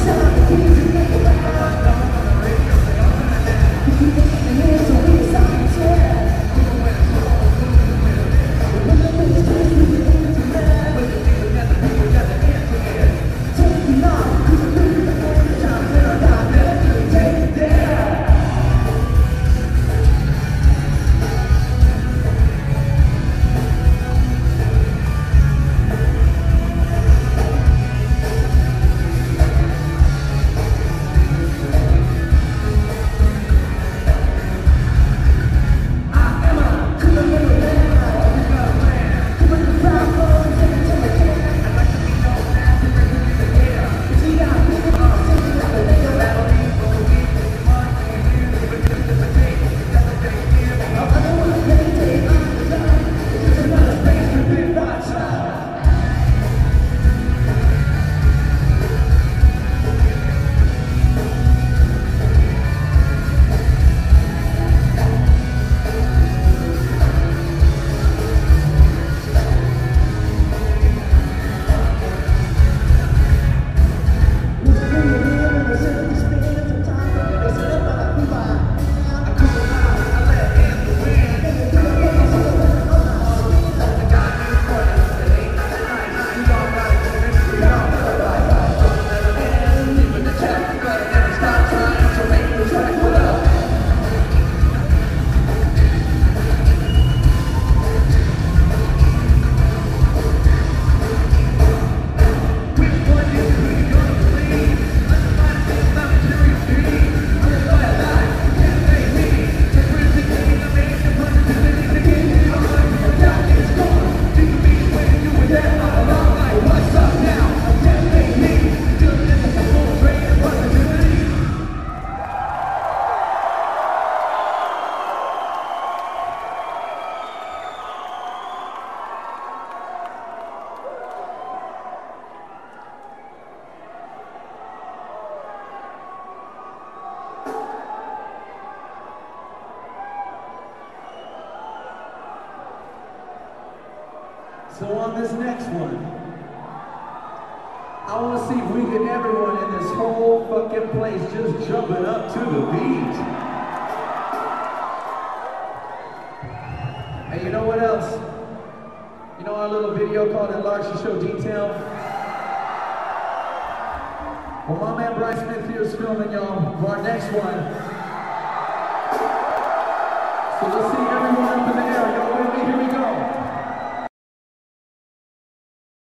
君に言ってくれた。So on this next one, I want to see if we can everyone in this whole fucking place just jumping up to the beat. And you know what else? You know our little video called Enlarged to Show Detail? Well, my man Bryce Smith here is filming y'all for our next one. So let's see